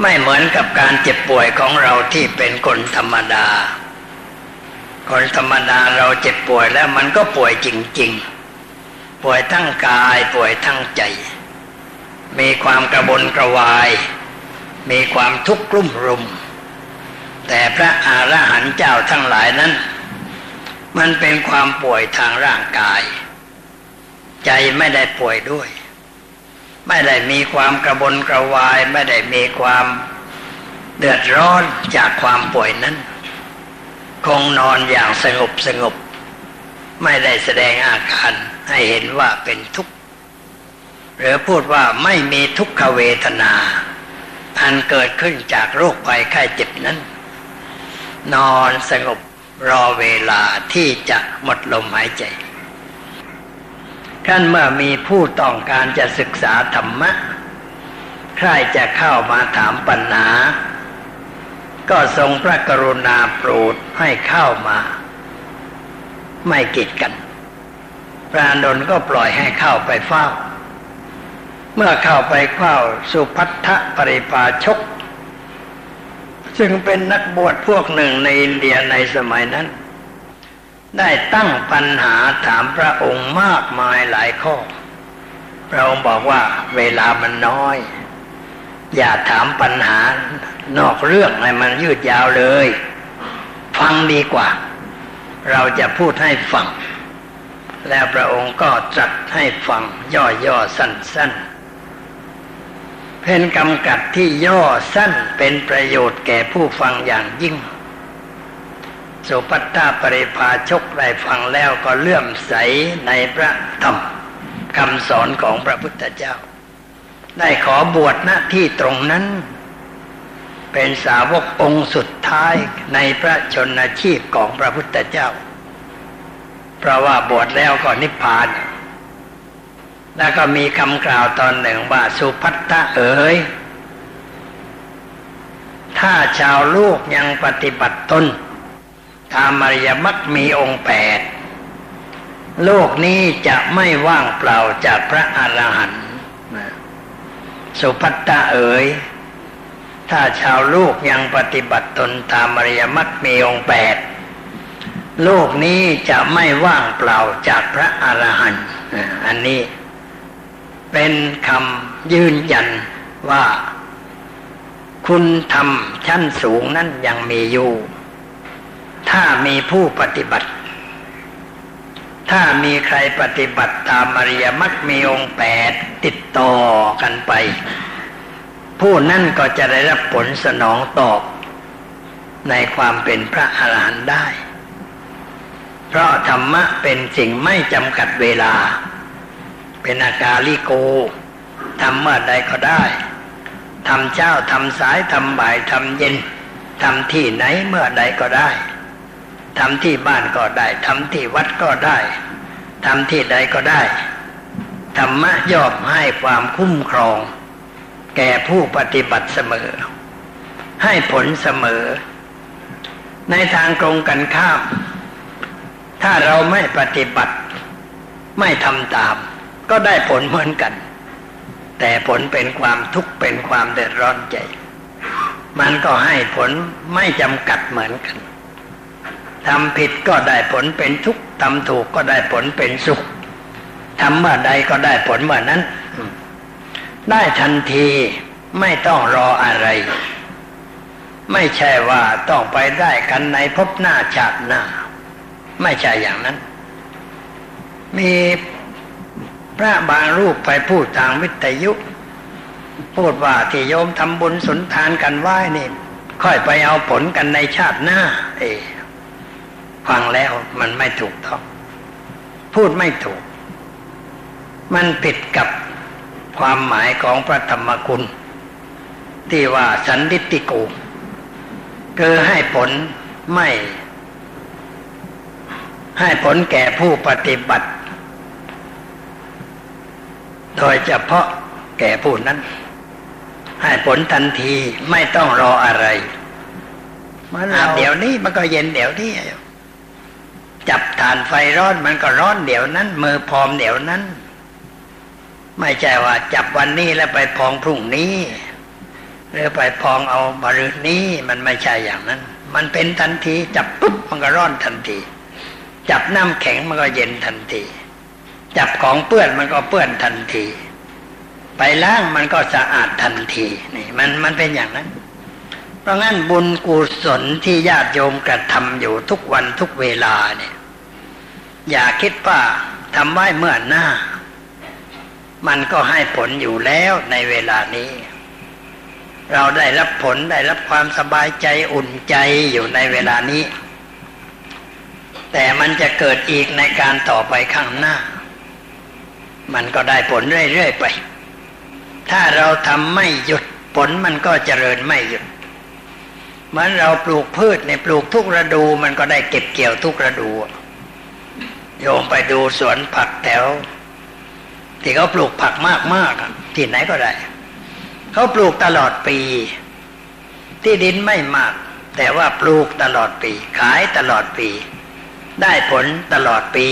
B: ไม่เหมือนกับการเจ็บป่วยของเราที่เป็นคนธรรมดา คนธรรมดาเราเจ็บป่วยแล้วมันก็ป่วยจริง ๆ ป่วยทั้งกายป่วยทั้งใจ มีความกระบนกระวาย มีความทุกข์กลุ่มรุม แต่พระอารหันต์เจ้าทั้งหลายนั้น มันเป็นความป่วยทางร่างกาย ใจไม่ได้ป่วยด้วย ไม่ได้มีความกระบนกระวาย ไม่ได้มีความเดือดร้อนจากความป่วยนั้น คงนอนอย่างสงบสงบ ไม่ได้แสดงอาการให้เห็นว่าเป็นทุกข์ หรือพูดว่าไม่มีทุกขเวทนา อันเกิดขึ้นจากโรคภัยไข้เจ็บนั้น นอนสงบรอเวลาที่จะหมดลมหายใจ ขั้นเมื่อมีผู้ต้องการจะศึกษาธรรมะ ใครจะเข้ามาถามปัญหา ก็ทรงพระกรุณาโปรดให้เข้ามา ไม่กีดกัน พระนนท์ก็ปล่อยให้เข้าไปเฝ้า เมื่อเข้าไปเฝ้าสุพัทธปริภาชก ซึ่งเป็นนักบวชพวกหนึ่งในอินเดียในสมัยนั้น ได้ตั้งปัญหาถามพระองค์มากมายหลายข้อ พระองค์บอกว่าเวลามันน้อย อย่าถามปัญหานอกเรื่องให้มันยืดยาวเลย ฟังดีกว่า เราจะพูดให้ฟัง แล้วพระองค์ก็ตรัสให้ฟัง ย่อๆสั้นๆเป็นกำกัดที่ย่อสั้นเป็นประโยชน์แก่ผู้ฟังอย่างยิ่ง สุปัตตาปริภาชกได้ฟังแล้วก็เลื่อมใสในพระธรรมคำสอนของพระพุทธเจ้า ได้ขอบวชหน้าที่ตรงนั้น เป็นสาวกองค์สุดท้ายในพระชนชีพของพระพุทธเจ้า เพราะว่าบวชแล้วก็นิพพาน แล้วก็มีคำกล่าวตอนหนึ่งว่าสุพัตตะเอ๋ยถ้าชาวลูกยังปฏิบัติตน ตามมริยมักมีองค์แปดโลกนี้จะไม่ว่างเปล่าจากพระอรหันต์สุพัตตะเอ๋ย ถ้าชาวลูกยังปฏิบัติตนตามมริยมักมีองค์แปดโลกนี้จะไม่ว่างเปล่าจากพระอรหันต์อันนี้เป็นคำยืนยันว่า คุณธรรมชั้นสูงนั้นยังมีอยู่ ถ้ามีผู้ปฏิบัติ ถ้ามีใครปฏิบัติตามมริยมักมีองค์แปดติดต่อกันไป ผู้นั่นก็จะได้รับผลสนองตอบในความเป็นพระอรหันต์ได้ เพราะธรรมะเป็นสิ่งไม่จำกัดเวลา เป็นอากาลิโกทำเมื่อใดก็ได้ทำเช้าทำสายทำบ่ายทำเย็นทำที่ไหนเมื่อใดก็ได้ ทำที่บ้านก็ได้ทำที่วัดก็ได้ทำที่ใดก็ได้ ธรรมะย่อมให้ความคุ้มครอง แก่ผู้ปฏิบัติเสมอ ให้ผลเสมอ ในทางตรงกันข้าม ถ้าเราไม่ปฏิบัติ ไม่ทำตาม ก็ได้ผลเหมือนกัน แต่ผลเป็นความทุกข์เป็นความเดือดร้อนใจ มันก็ให้ผลไม่จำกัดเหมือนกัน ทำผิดก็ได้ผลเป็นทุกข์ทำถูกก็ได้ผลเป็นสุขทำเมื่อใดก็ได้ผลเมื่อนั้น ได้ทันทีไม่ต้องรออะไร ไม่ใช่ว่าต้องไปได้กันในพบหน้าชาติหน้า ไม่ใช่อย่างนั้น มีพระบางรูปไปพูดทางวิทยุ พูดว่าที่โยมทำบุญสุนทานกันไหว้นี่ ค่อยไปเอาผลกันในชาติหน้า เอ ฟังแล้วมันไม่ถูกต้อง พูดไม่ถูก มันผิดกับความหมายของพระธรรมคุณ ที่ว่าสันติติโกคือให้ผลไม่ ให้ผลแก่ผู้ปฏิบัติ โดยเฉพาะแก่ผู้นั้น ให้ผลทันทีไม่ต้องรออะไรมันอาบเดี๋ยวนี้มันก็เย็นเดี๋ยวนี้ จับฐานไฟร้อนมันก็ร้อนเดี๋ยวนั้น มือพอมเดี๋ยวนั้น ไม่ใช่ว่า จับวันนี้แล้วไปพองพรุ่งนี้ หรือไปพองเอาบรืนนี้มันไม่ใช่อย่างนั้น มันเป็นทันที จับปุ๊บมันก็ร้อนทันที จับน้ำแข็งมันก็เย็นทันที จับของเปื้อนมันก็เปื้อนทันที ไปล้างมันก็สะอาดทันทีนี่ มันมันเป็นอย่างนั้น เพราะงั้นบุญกุศลที่ญาติโยมกระทำอยู่ทุกวันทุกเวลาเนี่ย อย่าคิดว่าทำไว้เมื่อหน้า มันก็ให้ผลอยู่แล้วในเวลานี้ เราได้รับผลได้รับความสบายใจอุ่นใจอยู่ในเวลานี้ แต่มันจะเกิดอีกในการต่อไปข้างหน้า มันก็ได้ผลเรื่อยๆไป ถ้าเราทำไม่หยุดผลมันก็เจริญไม่หยุด มือนเราปลูกพืชในปลูกทุกฤดู มันก็ได้เก็บเกี่ยวทุกฤดู โยมไปดูสวนผักแถว ที่เขาปลูกผักมากๆที่ไหนก็ได้เขาปลูกตลอดปี ที่ดินไม่มาก แต่ว่าปลูกตลอดปี ขายตลอดปี ได้ผลตลอดปี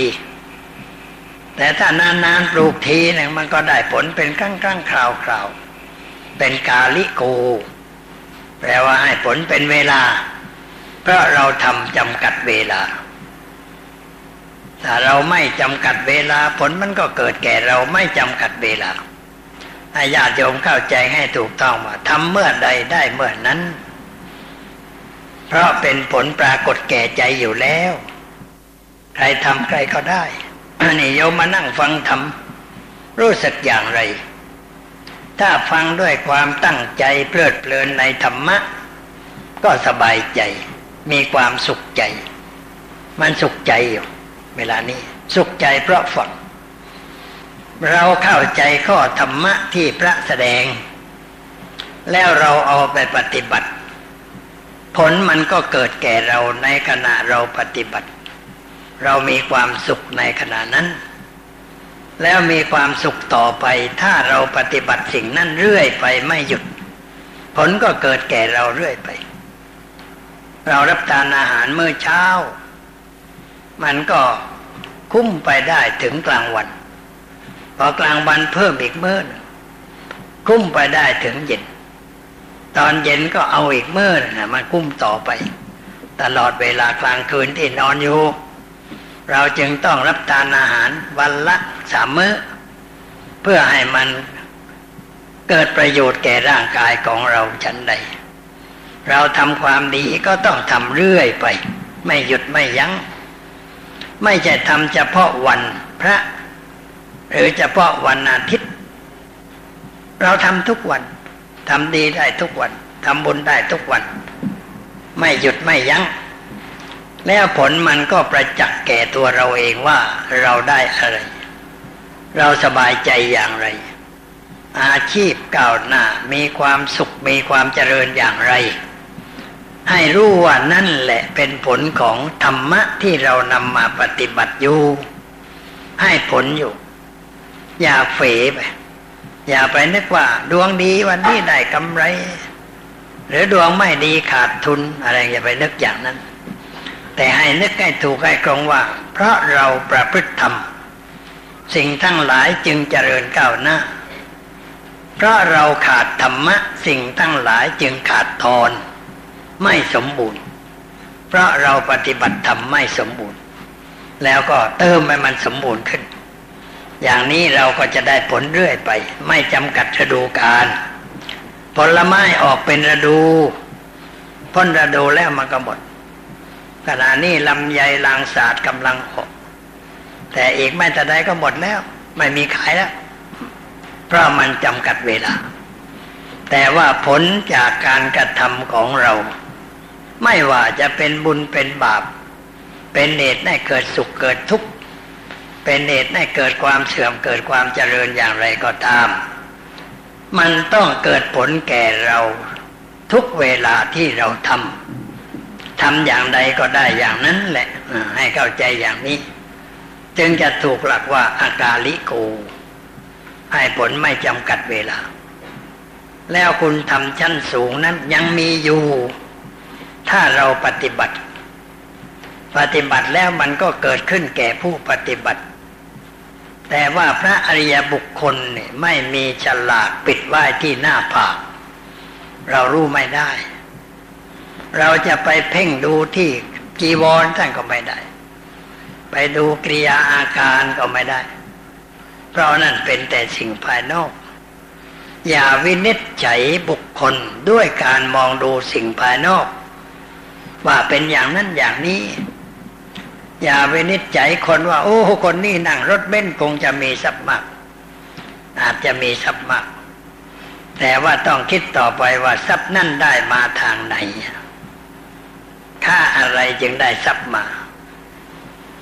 B: แต่ถ้านานๆปลูกทีหนึ่งมันก็ได้ผลเป็นครั้งๆคราวๆเป็นกาลิโก แปลว่าให้ผลเป็นเวลา เพราะเราทำจำกัดเวลา ถ้าเราไม่จำกัดเวลา ผลมันก็เกิดแก่เราไม่จำกัดเวลาให้ญาติโยมเข้าใจให้ถูกต้องว่าทำเมื่อใดได้เมื่อนั้น เพราะเป็นผลปรากฏแก่ใจอยู่แล้ว ใครทำใครก็ได้อันนี้โยมมานั่งฟังทำรู้สึกอย่างไร ถ้าฟังด้วยความตั้งใจเพลิดเพลินในธรรมะ ก็สบายใจ มีความสุขใจ มันสุขใจอยู่ เวลานี้ สุขใจเพราะฟังเราเข้าใจข้อธรรมะที่พระแสดง แล้วเราเอาไปปฏิบัติ ผลมันก็เกิดแก่เราในขณะเราปฏิบัติ เรามีความสุขในขณะนั้น แล้วมีความสุขต่อไป ถ้าเราปฏิบัติสิ่งนั้นเรื่อยไปไม่หยุด ผลก็เกิดแก่เราเรื่อยไป เรารับทานอาหารเมื่อเช้า มันก็คุ้มไปได้ถึงกลางวัน พอกลางวันเพิ่มอีกเมื่อคุ้มไปได้ถึงเย็น ตอนเย็นก็เอาอีกเมื่อนะมันคุ้มต่อไป ตลอดเวลากลางคืนที่นอนอยู่ เราจึงต้องรับทานอาหารวันละสามมื้อ เพื่อให้มันเกิดประโยชน์แก่ร่างกายของเราชั้นใด เราทำความดีก็ต้องทำเรื่อยไป ไม่หยุดไม่ยัง้ง ไม่ใช่ทำเฉพาะวันพระ หรือเฉพาะวันอาทิตย์ เราทำทุกวันทำดีได้ทุกวันทำบุญได้ทุกวัน ไม่หยุดไม่ยัง้ง แล้วผลมันก็ประจักษ์แก่ตัวเราเองว่าเราได้อะไร เราสบายใจอย่างไร อาชีพก้าวหน้ามีความสุขมีความเจริญอย่างไร ให้รู้ว่านั่นแหละเป็นผลของธรรมะที่เรานำมาปฏิบัติอยู่ ให้ผลอยู่ อย่าเฝไปอย่าไปนึกว่า ดวงดีวันนี้ได้กำไร หรือดวงไม่ดีขาดทุนอะไรอย่าไปนึกอย่างนั้น แต่ให้นึกให้ถูกให้ตรงว่า เพราะเราประพฤติธรรม สิ่งทั้งหลายจึงเจริญก้าวหน้า เพราะเราขาดธรรมะ สิ่งทั้งหลายจึงขาดทอน ไม่สมบูรณ์ เพราะเราปฏิบัติธรรมไม่สมบูรณ์ แล้วก็เติมให้มันสมบูรณ์ขึ้น อย่างนี้เราก็จะได้ผลเรื่อยไป ไม่จำกัดฤดูกาลผลไม้ออกเป็นฤดู พ้นฤดูแล้วมันก็หมด ขณะนี้ลำไยลางศาสตร์กำลังออก แต่อีกไม่แต่ใดก็หมดแล้ว ไม่มีขายแล้ว เพราะมันจำกัดเวลา แต่ว่าผลจากการกระทำของเรา ไม่ว่าจะเป็นบุญเป็นบาป เป็นเหตุให้เกิดสุขเกิดทุกข์เป็นเหตุให้เกิดความเสื่อมเกิดความเจริญอย่างไรก็ตาม มันต้องเกิดผลแก่เราทุกเวลาที่เราทำ ทำอย่างใดก็ได้อย่างนั้นแหละให้เข้าใจอย่างนี้ จึงจะถูกหลักว่าอากาลิโกให้ผลไม่จำกัดเวลา แล้วคุณทำชั้นสูงนั้นยังมีอยู่ ถ้าเราปฏิบัติ ปฏิบัติแล้วมันก็เกิดขึ้นแก่ผู้ปฏิบัติ แต่ว่าพระอริยบุคคลเนี่ยไม่มีฉลากปิดไว้ที่หน้าผากเรารู้ไม่ได้ เราจะไปเพ่งดูที่จีวรท่านก็ไม่ได้ ไปดูกริยาอาการก็ไม่ได้ เพราะนั่นเป็นแต่สิ่งภายนอก อย่าวินิจฉัยบุคคลด้วยการมองดูสิ่งภายนอก ว่าเป็นอย่างนั้นอย่างนี้ อย่าวินิจฉัยคนว่า โอ้คนนี้นั่งรถเบ้นคงจะมีสับมักอาจจะมีสับมักแต่ว่าต้องคิดต่อไปว่าทรัพย์นั่นได้มาทางไหน ค่าอะไรจึงได้ทรัพย์มา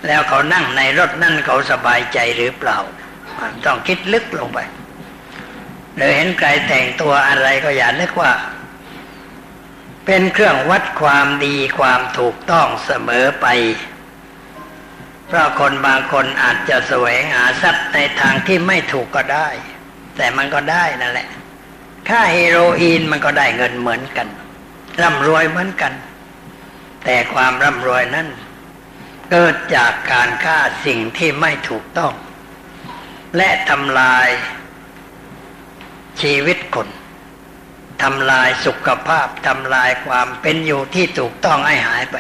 B: แล้วเขานั่งในรถนั่นเขาสบายใจหรือเปล่า ต้องคิดลึกลงไปหรือเห็นใครแต่งตัวอะไรก็อย่านึกว่า เป็นเครื่องวัดความดีความถูกต้องเสมอไป เพราะคนบางคนอาจจะแสวงหาทรัพย์ในทางที่ไม่ถูกก็ได้ แต่มันก็ได้นั่นแหละ ค่าเฮโรอีนมันก็ได้เงินเหมือนกันร่ำรวยเหมือนกัน แต่ความร่ำรวยนั้น เกิดจากการฆ่าสิ่งที่ไม่ถูกต้อง และทำลายชีวิตคนทำลายสุขภาพทำลายความเป็นอยู่ที่ถูกต้องให้หายไป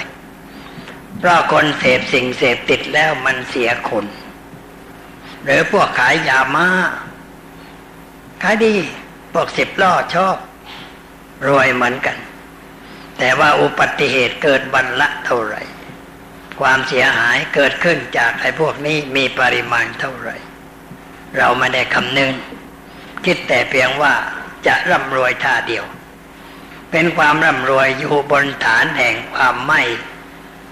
B: เพราะคนเสพสิ่งเสพติดแล้วมันเสียคน หรือพวกขายยามาขายดีพวกสิบล้อชอบ รวยเหมือนกัน แต่ว่าอุบัติเหตุเกิดบันละเท่าไหร่ ความเสียหายเกิดขึ้นจากไอ้พวกนี้มีปริมาณเท่าไหร่ เราไม่ได้คำนึง คิดแต่เพียงว่าจะร่ำรวยท่าเดียว เป็นความร่ำรวยอยู่บนฐานแห่งความไม่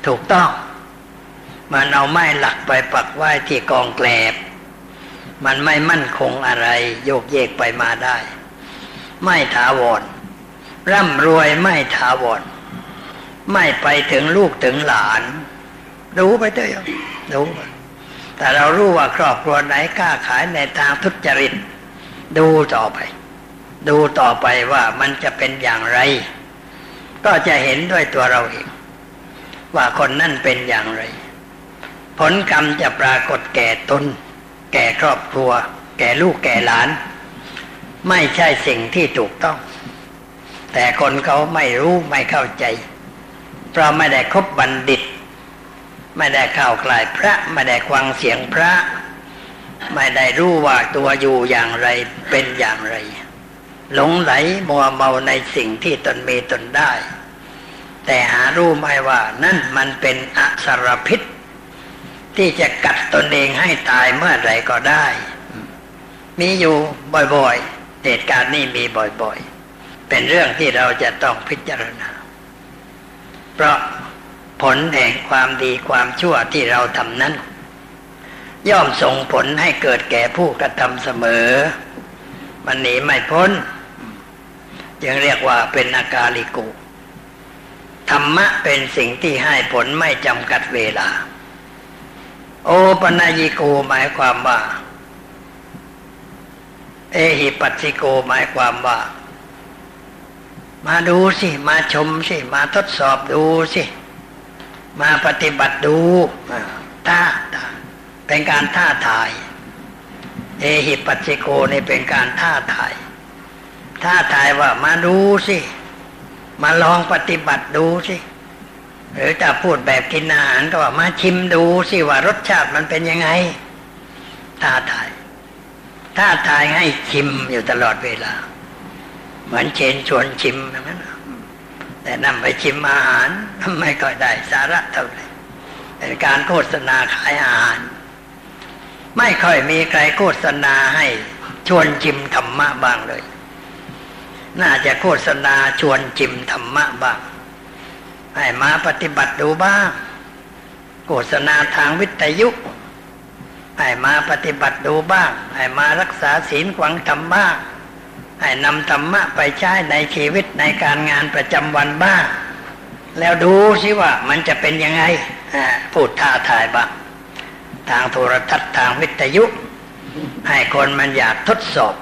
B: ถูกต้อง มันเอาไม้หลักไปปักไว้ที่กองแกลบ มันไม่มั่นคงอะไร โยกเยกไปมาได้ ไม่ถาวร ร่ำรวยไม่ถาวรไม่ไปถึงลูกถึงหลาน รู้ไปเถอะรู้แต่เรารู้ว่าครอบครัวไหนกล้าขายในทางทุจริต ดูต่อไป ดูต่อไปว่ามันจะเป็นอย่างไร ก็จะเห็นด้วยตัวเราเองว่าคนนั่นเป็นอย่างไร ผลกรรมจะปรากฏแก่ตนแก่ครอบครัว แก่ลูกแก่หลาน ไม่ใช่สิ่งที่ถูกต้อง แต่คนเขาไม่รู้ไม่เข้าใจ เพราะไม่ได้คบบัณฑิต ไม่ได้เข้าใกล้พระ ไม่ได้ฟังเสียงพระ ไม่ได้รู้ว่าตัวอยู่อย่างไรเป็นอย่างไร หลงไหลมัวเมาในสิ่งที่ตนมีตนได้ แต่หารู้ไม่ว่านั่นมันเป็นอสรพิษ ที่จะกัดตนเองให้ตายเมื่อไรก็ได้ มีอยู่บ่อยๆเหตุการณ์นี้มีบ่อยๆ เป็นเรื่องที่เราจะต้องพิจารณา เพราะผลแห่งความดีความชั่วที่เราทำนั้น ย่อมส่งผลให้เกิดแก่ผู้กระทำเสมอ มันหนีไม่พ้น จึงเรียกว่าเป็นอาการลิกุธรรมะเป็นสิ่งที่ให้ผลไม่จำกัดเวลา โอปนายิโกหมายความว่า เอหิปัสสิโกหมายความว่า มาดูสิ มาชมสิ มาทดสอบดูสิ มาปฏิบัติดูท่าเป็นการท่าทาย เอหิปัสสิโกนี่เป็นการท่าทาย ท่าทายว่ามาดูสิ มาลองปฏิบัติดูสิ หรือจะพูดแบบกินอาหารก็ว่ามาชิมดูสิว่ารสชาติมันเป็นยังไง ท่าทายถ้าทายให้ชิมอยู่ตลอดเวลา เหมือนเชนชวนชิมอย่างนั้นแต่นำไปชิมอาหารไม่ก็ได้สาระเท่าไหร่เป็นการโฆษณาขายอาหาร ไม่ค่อยมีใครโฆษณาให้ชวนชิมธรรมะบ้างเลย น่าจะโฆษณาชวนจิมธรรมะบ้าง ให้มาปฏิบัติดูบ้าง โฆษณาทางวิทยุ ให้มาปฏิบัติดูบ้าง ให้มารักษาศีลขวังธรรมบ้าง ให้นำธรรมะไปใช้ในชีวิตในการงานประจำวันบ้าง แล้วดูสิว่ามันจะเป็นยังไงพูดท้าทายบ้างทางโทรทัศน์ทางวิทยุ ให้คนมันอยากทดสอบ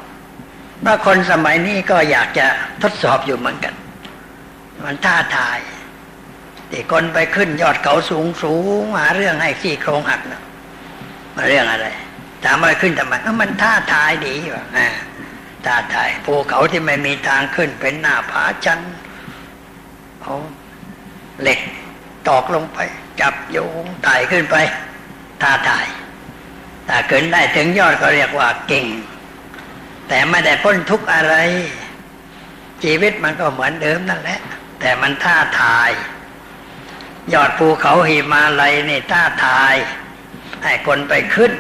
B: เพราะคนสมัยนี้ก็อยากจะทดสอบอยู่เหมือนกัน มันท้าทายที่คนไปขึ้นยอดเขาสูงสูงหาเรื่องให้ขี้โครงหักนะมาเรื่องอะไรถามว่าขึ้นทำไมมันท้าทายดีว่ะ ท้าทายภูเขาที่ไม่มีทางขึ้นเป็นหน้าผาชันเอาเหล็กตอกลงไป จับโยงไต่ขึ้นไปท้าทายถ้าเกินได้ถึงยอดก็เรียกว่าเก่ง แต่ไม่ได้พ้นทุกอะไร ชีวิตมันก็เหมือนเดิมนั่นแหละ แต่มันท้าทาย ยอดภูเขาหิมาลัยนี่ท้าทาย ให้คนไปขึ้น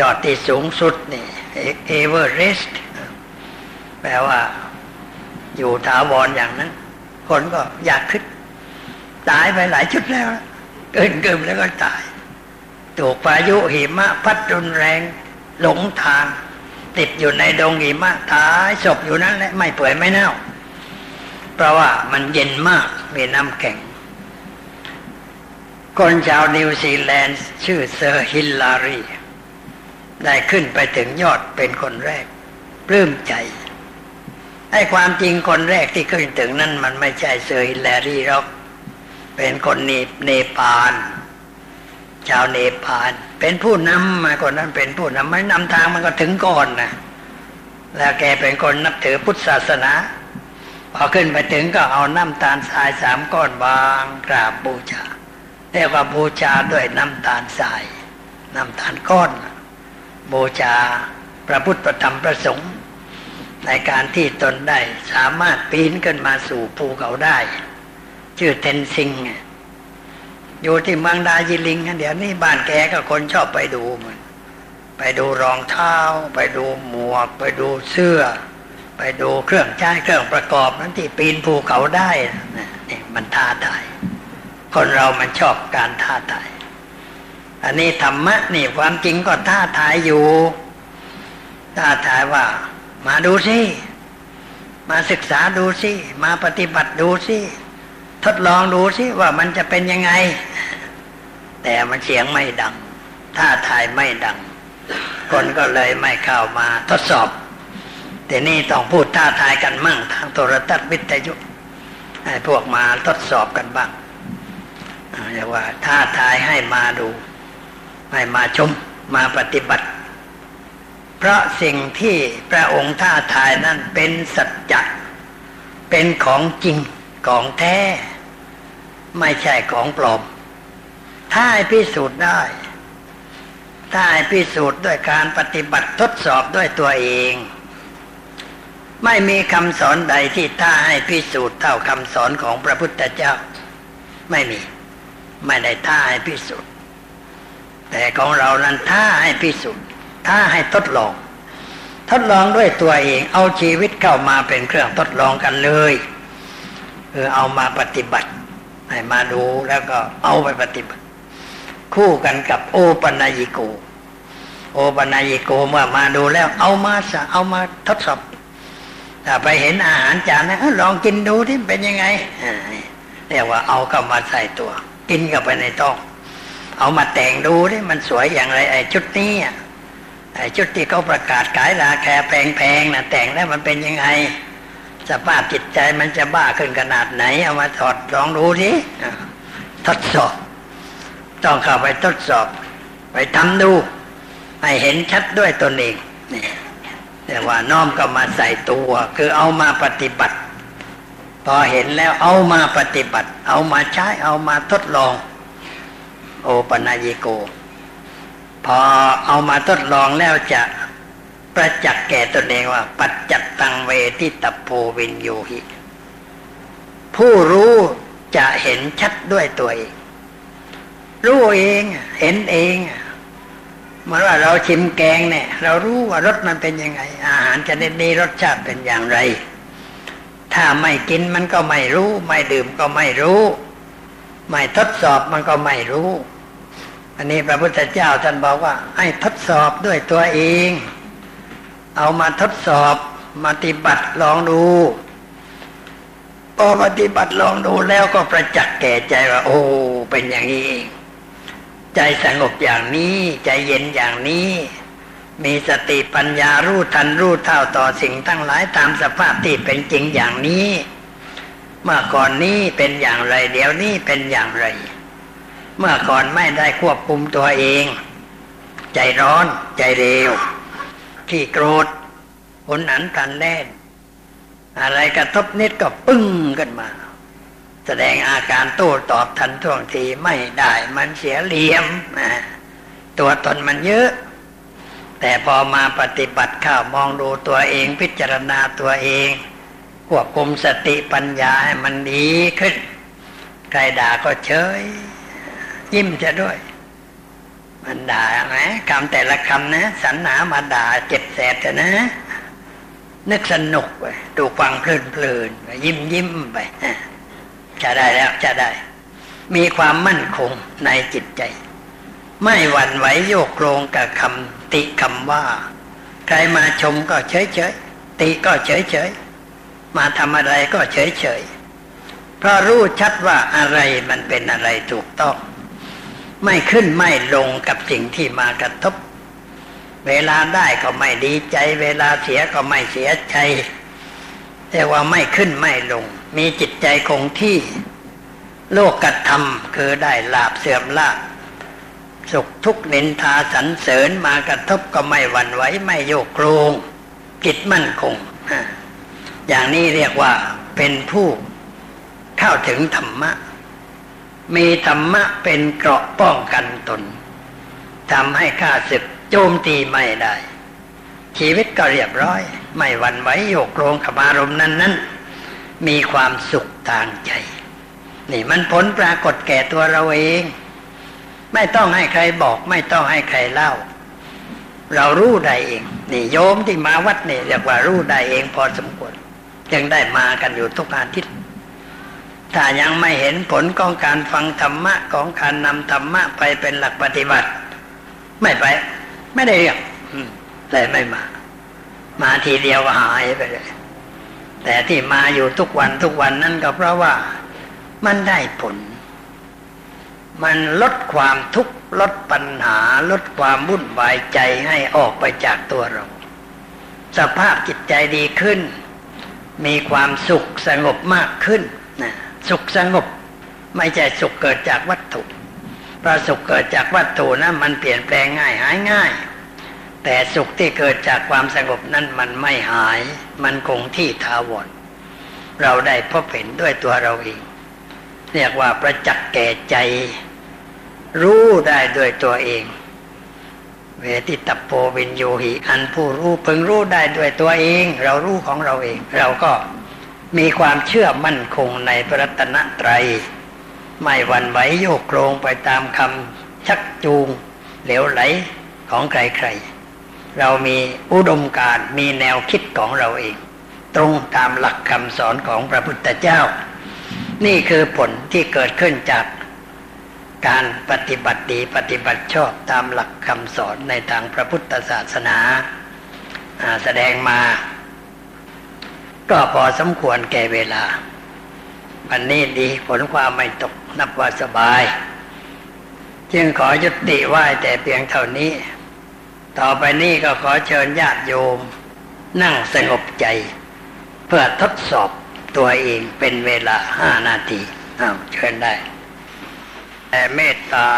B: ยอดที่สูงสุดนี่ เอเวอร์เรสต์แปลว่า อยู่ถาวรอย่างนั้น คนก็อยากขึ้น ตายไปหลายชุดแล้ว เกินเกิมแล้วก็ตาย ถูกพายุหิมะ พัดรุนแรง หลงทาง ติดอยู่ในดงหิมะตายศพอยู่นั้นแหละไม่เปื่อยไม่เน่า เพราะว่ามันเย็นมากมีน้ำแข็งคนชาวนิวซีแลนด์ชื่อเซอร์ฮิลลารี ได้ขึ้นไปถึงยอดเป็นคนแรกปลื้มใจไอ้ความจริงคนแรกที่ขึ้นถึงนั่นมันไม่ใช่เซอร์ฮิลลารีหรอกเป็นคนเนเนปาลชาวเนปาลเป็นผู้นำมาคนนั้นเป็นผู้นำไม่นำทางมันก็ถึงก่อนนะแล้วแกเป็นคนนับถือพุทธศาสนา พอขึ้นไปถึงก็เอาน้ำตาลทรายสามก้อนวางกราบบูชาเรียกว่าบูชาด้วยน้ำตาลทรายน้ำตาลก้อน บูชาพระพุทธธรรมประสงค์ ในการที่ตนได้สามารถปีนขึ้นมาสู่ภูเขาได้ ชื่อเทนซิง อยู่ที่เมืองดาจิลิง เดี๋ยวนี้บ้านแกก็คนชอบไปดูมันไปดูรองเท้า ไปดูหมวก ไปดูเสื้อ ไปดูเครื่องใช้เครื่องประกอบนั้นที่ปีนภูเขาได้นี่มันท้าทาย คนเรามันชอบการท้าทาย อันนี้ธรรมะนี่ความจริงก็ท้าทายอยู่ ท้าทายว่า มาดูสิมาศึกษาดูสิมาปฏิบัติดูสิทดลองดูสิว่ามันจะเป็นยังไง แต่มันเสียงไม่ดังท้าทายไม่ดัง คนก็เลยไม่เข้ามาทดสอบ แต่นี่ต้องพูดท้าทายกันมั่ง ทางโทรทัศน์วิทยุให้พวกมาทดสอบกันบ้างเรียกว่าท้าทายให้มาดู ให้มาชมมาปฏิบัติ เพราะสิ่งที่พระองค์ท้าทายนั้นเป็นสัจจะเป็นของจริงของแท้ ไม่ใช่ของปลอม ถ้าให้พิสูจน์ได้ ถ้าให้พิสูจน์ด้วยการปฏิบัติทดสอบด้วยตัวเอง ไม่มีคำสอนใดที่ถ้าให้พิสูจน์เท่าคำสอนของพระพุทธเจ้า ไม่มี ไม่ได้ท้าให้พิสูจน์ แต่ของเรานั้นท้าให้พิสูจน์ท้าให้ทดลอง ทดลองด้วยตัวเอง เอาชีวิตเข้ามาเป็นเครื่องทดลองกันเลยคือเอามาปฏิบัติให้มาดูแล้วก็เอาไปปฏิบัติ คู่กันกับโอปัญญิโก โอปัญญิโกเมื่อมาดูแล้ว เอามาสะเอามาทดสอบถ้าไปเห็นอาหารจานนั้นลองกินดูที่เป็นยังไงเรียกว่าเอาเข้ามาใส่ตัว กินเข้าไปในท้อง เอามาแต่งดูดิมันสวยอย่างไรไอ้ชุดนี้ไอ้ชุดที่เขาประกาศขายราคาแพงๆนะแต่งแล้วมันเป็นยังไงสภาพจิตใจมันจะบ้าขึ้นขนาดไหน เอามาถอดลองดูดิทดสอบ ต้องเข้าไปทดสอบ ไปทำดูให้เห็นชัดด้วยตนเองนี่แต่ว่าน้อมก็มาใส่ตัว คือเอามาปฏิบัติ พอเห็นแล้วเอามาปฏิบัติ เอามาใช้เอามาทดลอง โอปนายโก พอเอามาทดลองแล้วจะประจักษ์แก่ตนเองว่า ปัจจัตตังเวทิตโพวินโยหิผู้รู้จะเห็นชัดด้วยตัวเอง รู้เองเห็นเองเมือนว่าเราชิมแกงเนี่ย เรารู้ว่ารสมันเป็นยังไง อาหารจะได้ดีรสชาติเป็นอย่างไร ถ้าไม่กินมันก็ไม่รู้ ไม่ดื่มก็ไม่รู้ ไม่ทดสอบมันก็ไม่รู้ อันนี้พระพุทธเจ้าท่านบอกว่า ให้ทดสอบด้วยตัวเอง เอามาทดสอบมาปฏิบัติลองดูพอปฏิบัติลองดูแล้วก็ประจักษ์แก่ใจว่า โอ้เป็นอย่างนี้เองใจสงบอย่างนี้ ใจเย็นอย่างนี้ มีสติปัญญารู้ทันรู้เท่าต่อสิ่งทั้งหลายตามสภาพที่เป็นจริงอย่างนี้ เมื่อก่อนนี้เป็นอย่างไร เดี๋ยวนี้เป็นอย่างไร เมื่อก่อนไม่ได้ควบคุมตัวเอง ใจร้อนใจเร็วที่โกรธผลหันกันแน่นอะไรกระทบนิดก็ปึ้งขึ้นมา แสดงอาการโต้ตอบทันท่วงทีไม่ได้มันเสียเหลี่ยมตัวตนมันเยอะ แต่พอมาปฏิบัติข้ามองดูตัวเองพิจารณาตัวเองควบคุมสติปัญญาให้มันดีขึ้นใครด่าก็เฉย ยิ้มจะด้วย มันด่าไหมคำแต่ละคำนะสันหามาด่าเจ็บแสบนะ นึกสนุกไปดูฟังเพลินเพลินยิ้มยิ้มไปจะได้แล้วจะได้ มีความมั่นคงในจิตใจ ไม่หวั่นไหวโยกโครงกับคำติคำว่า ใครมาชมก็เฉยเฉยติก็เฉยเฉยมาทำอะไรก็เฉยเฉยเพราะรู้ชัดว่าอะไรมันเป็นอะไรถูกต้อง ไม่ขึ้นไม่ลงกับสิ่งที่มากระทบ เวลาได้ก็ไม่ดีใจ เวลาเสียก็ไม่เสียใจแต่ว่าไม่ขึ้นไม่ลง มีจิตใจคงที่ โลกกระทำคือได้ลาบเสื่อมลาบสุขทุกข์นินทาสรรเสริญมากระทบก็ไม่หวั่นไหวไม่โยกโครงจิตมั่นคง อย่างนี้เรียกว่าเป็นผู้เข้าถึงธรรมะ มีธรรมะเป็นเกราะป้องกันตนทำให้ข้าศึกโจมตีไม่ได้ ชีวิตก็เรียบร้อย ไม่หวั่นไหวโยกโครงขบารมนั้นนั้นมีความสุขทางใจ นี่มันผลปรากฏแก่ตัวเราเอง ไม่ต้องให้ใครบอก ไม่ต้องให้ใครเล่า เรารู้ได้เอง นี่โยมที่มาวัดนี่เรียกว่ารู้ได้เองพอสมควรยังได้มากันอยู่ทุกอาทิตย์ ถ้ายังไม่เห็นผลของการฟังธรรมะของการนำธรรมะไปเป็นหลักปฏิบัติ ไม่ไป ไม่ได้เรียกแต่ไม่มา มาทีเดียวก็หายไปเลย แต่ที่มาอยู่ทุกวันทุกวันนั่นก็เพราะว่ามันได้ผล มันลดความทุกข์ลดปัญหา ลดความวุ่นวายใจให้ออกไปจากตัวเรา สภาพจิตใจดีขึ้น มีความสุขสงบมากขึ้นนะ สุขสงบ ไม่ใช่สุขเกิดจากวัตถุพระสุขเกิดจากวัตถุนะมันเปลี่ยนแปลงง่ายหายง่าย แต่สุขที่เกิดจากความสงบนั้นมันไม่หาย มันคงที่ทาวรเราได้พบเห็นด้วยตัวเราเอง เรียกว่าประจักษ์แก่ใจ รู้ได้ด้วยตัวเอง เวทิตโปวินโยหิ อันผู้รู้พึงรู้ได้ด้วยตัวเอง เรารู้ของเราเอง เราก็ มีความเชื่อมั่นคงในพระรัตนตรัย ไม่หวั่นไหวโยกโครงไปตามคำชักจูง เหลวไหลของใครๆ เรามีอุดมการมีแนวคิดของเราเอง ตรงตามหลักคำสอนของพระพุทธเจ้า นี่คือผลที่เกิดขึ้นจากการปฏิบัติดีปฏิบัติชอบตามหลักคำสอนในทางพระพุทธศาสนาแสดงมา ก็พอสมควรแก่เวลา วันนี้ดีผลความไม่ตกนับว่าสบาย จึงขอยุติไหว้แต่เพียงเท่านี้ ต่อไปนี้ก็ขอเชิญญาติโยม นั่งสงบใจ เพื่อทดสอบตัวเองเป็นเวลาห้านาทีอ้าเชิญได้ แต่เมตตา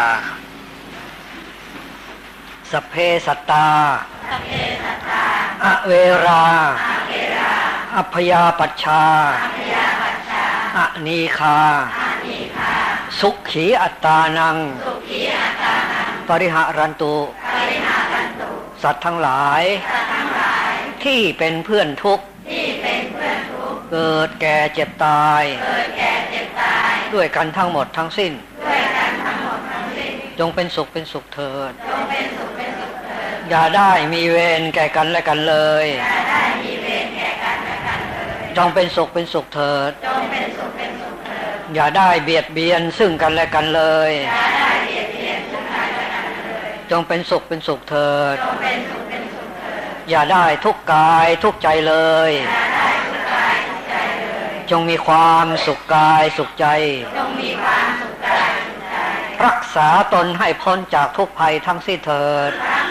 B: สเพสตา อเวรา อพยาปัชชา อนีคา สุขีอัตตานัง ปริหารันตุ สัตว์ทั้งหลาย ที่เป็นเพื่อนทุกข์ เกิดแก่เจ็บตาย ด้วยกันทั้งหมดทั้งสิ้น จงเป็นสุขเป็นสุขเถิด
C: อย่าได้มีเวรแก่กันและกันเลย จงเป็นสุขเป็นสุขเถิด อย่าได้เบียดเบียนซึ่งกันและกันเลย จงเป็นสุขเป็นสุขเถิด อย่าได้ทุกกายทุกใจเลย จงมีความสุขกายสุขใจ รักษาตนให้พ้นจากทุกภัยทั้งสิ้นเถิดรั